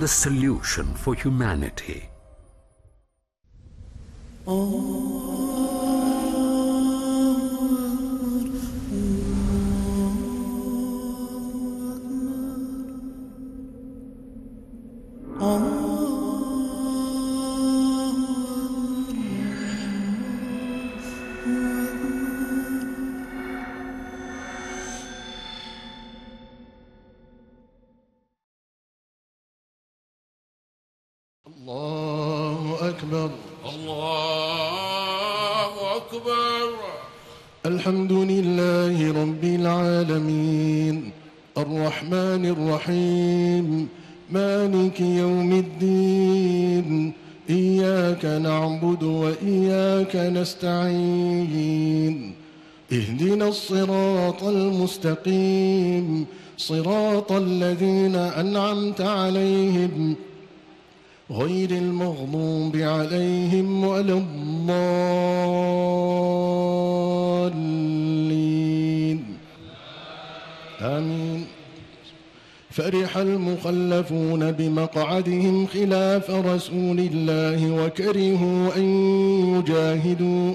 the solution for humanity. Oh. أنعمت عليهم غير المغضوب عليهم ولا الضالين. آمين. فرح المخلفون بمقعدهم خلاف رسول الله وكرهوا أن يجاهدوا.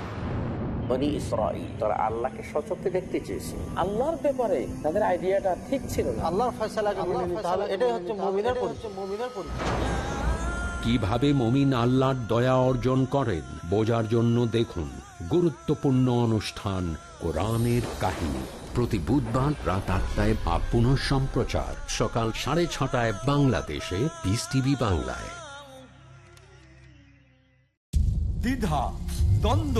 বনি ইসরাইল তারা আল্লাহকে সচক্ষে দেখতে চেয়েছে। আল্লাহর ব্যাপারে তাদের আইডিয়াটা ঠিক ছিল না। আল্লাহর ফয়সালাকে নিতে হবে। এটাই হচ্ছে মুমিনের মুমিনের পরিচয়। কীভাবে মমিন আল্লাহর দয়া অর্জন করেন বোঝার জন্য দেখুন গুরুত্বপূর্ণ অনুষ্ঠান কোরআনের কাহিনী। প্রতি বুধবার রাত আটটায় বা পুনঃ সম্প্রচার সকাল সাড়ে ছটায় বাংলাদেশে পিস টিভি বাংলায়। দ্বিধা দ্বন্দ্ব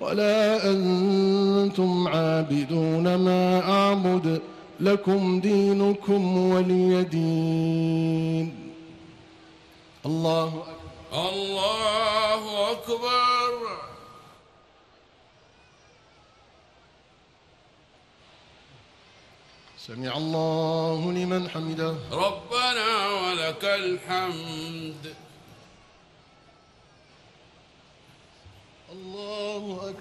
ولا أنتم عابدون ما أعبد لكم دينكم ولي دين. الله أكبر. الله أكبر. سمع الله لمن حمده. ربنا ولك الحمد الله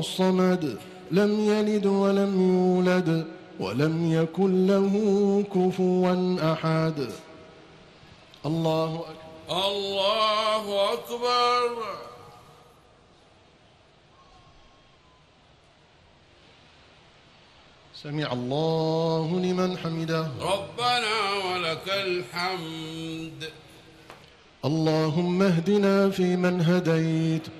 الصمد لم يلد ولم يولد ولم يكن له كفوا أحد. الله أكبر. الله أكبر. سمع الله لمن حمده. ربنا ولك الحمد. اللهم اهدنا فيمن هديت.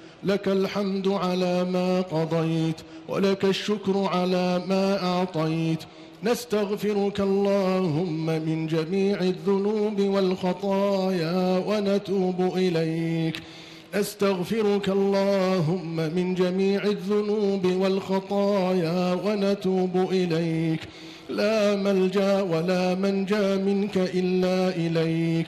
لك الحمد على ما قضيت ولك الشكر على ما أعطيت. نستغفرك اللهم من جميع الذنوب والخطايا ونتوب إليك. نستغفرك اللهم من جميع الذنوب والخطايا ونتوب إليك. لا ملجأ ولا منجأ منك إلا إليك.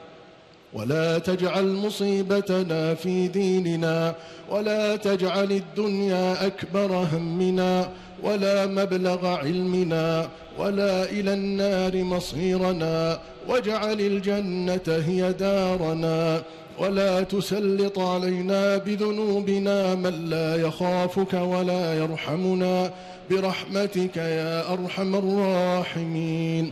ولا تجعل مصيبتنا في ديننا ولا تجعل الدنيا أكبر همنا ولا مبلغ علمنا ولا إلى النار مصيرنا. واجعل الجنة هي دارنا. ولا تسلط علينا بذنوبنا من لا يخافك ولا يرحمنا. برحمتك يا أرحم الراحمين.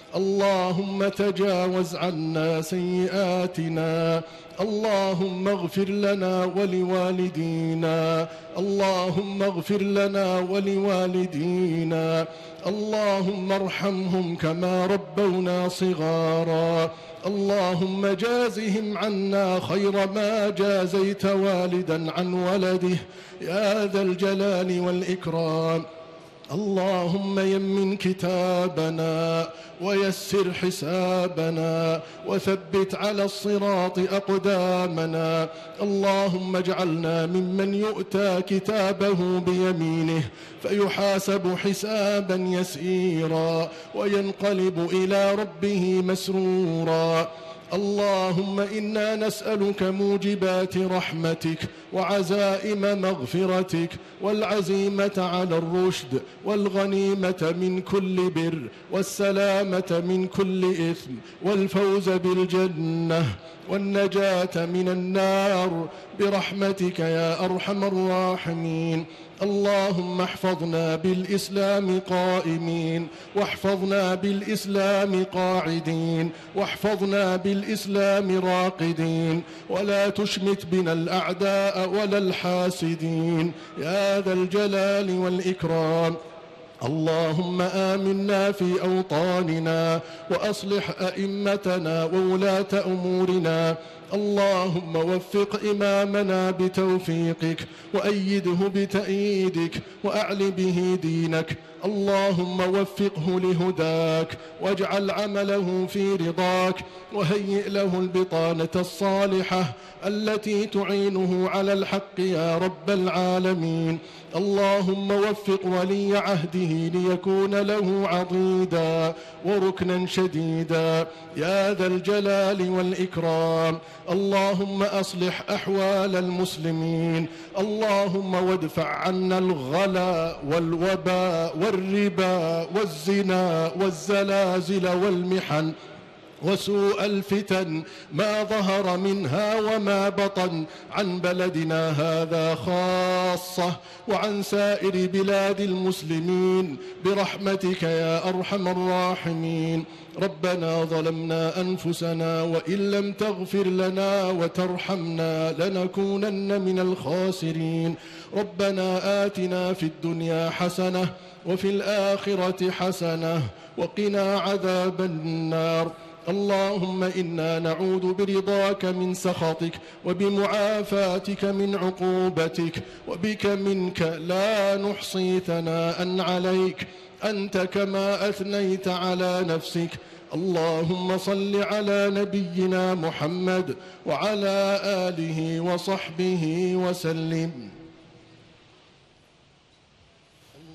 اللهم تجاوز عنا سيئاتنا. اللهم اغفر لنا ولوالدينا. اللهم اغفر لنا ولوالدينا. اللهم ارحمهم كما ربونا صغارا. اللهم جازهم عنا خير ما جازيت والدا عن ولده. يا ذا الجلال والإكرام. اللهم يمن كتابنا ويسر حسابنا وثبت على الصراط أقدامنا. اللهم اجعلنا ممن يؤتى كتابه بيمينه فيحاسب حسابا يسيرا وينقلب إلى ربه مسرورا. اللهم إنا نسألك موجبات رحمتك وعزائم مغفرتك والعزيمة على الرشد والغنيمة من كل بر والسلامة من كل إثم والفوز بالجنة والنجاة من النار برحمتك يا أرحم الراحمين اللهم احفظنا بالإسلام قائمين واحفظنا بالإسلام قاعدين واحفظنا بالإسلام راقدين ولا تشمت بنا الأعداء ولا الحاسدين. يا ذا الجلال والإكرام. اللهم آمنا في أوطاننا وأصلح أئمتنا وولاة أمورنا اللهم وفق إمامنا بتوفيقك وأيده بتأييدك وأعل به دينك. اللهم وفقه لهداك واجعل عمله في رضاك وهيئ له البطانة الصالحة التي تعينه على الحق يا رب العالمين. اللهم وفق ولي عهده ليكون له عضيدا وركنا شديدا. يا ذا الجلال والإكرام اللهم أصلح أحوال المسلمين اللهم وادفع عنا الغلا والوباء والربا والزنا والزلازل والمحن وسوء الفتن ما ظهر منها وما بطن عن بلدنا هذا خاصة وعن سائر بلاد المسلمين برحمتك يا أرحم الراحمين ربنا ظلمنا أنفسنا وإن لم تغفر لنا وترحمنا لنكونن من الخاسرين ربنا آتنا في الدنيا حسنة وفي الآخرة حسنة وقنا عذاب النار. اللهم إنا نعوذ برضاك من سخطك وبمعافاتك من عقوبتك وبك منك لا نحصي ثناء عليك. أنت كما أثنيت على نفسك. اللهم صل على نبينا محمد وعلى آله وصحبه وسلم.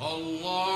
الله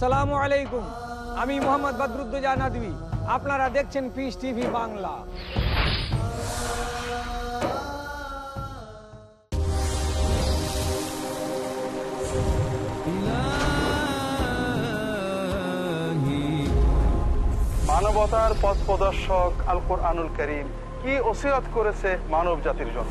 আসসালামু আলাইকুম। আমি মোহাম্মদ বদরুদ্দোজা নদী আপনারা দেখছেন পিস টিভি বাংলা। মানবতার পথ প্রদর্শক আল কোরআনুল করিম কি ওসিরাত করেছে মানব জাতির জন্য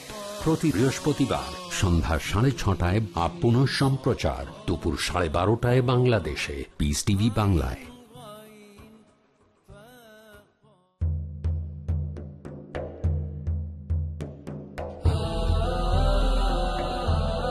প্রতি বৃহস্পতিবার সন্ধ্যা সাড়ে ছটায় আপ সম্প্রচার দুপুর সাড়ে বারোটায় বাংলাদেশে পিস টিভি বাংলায়।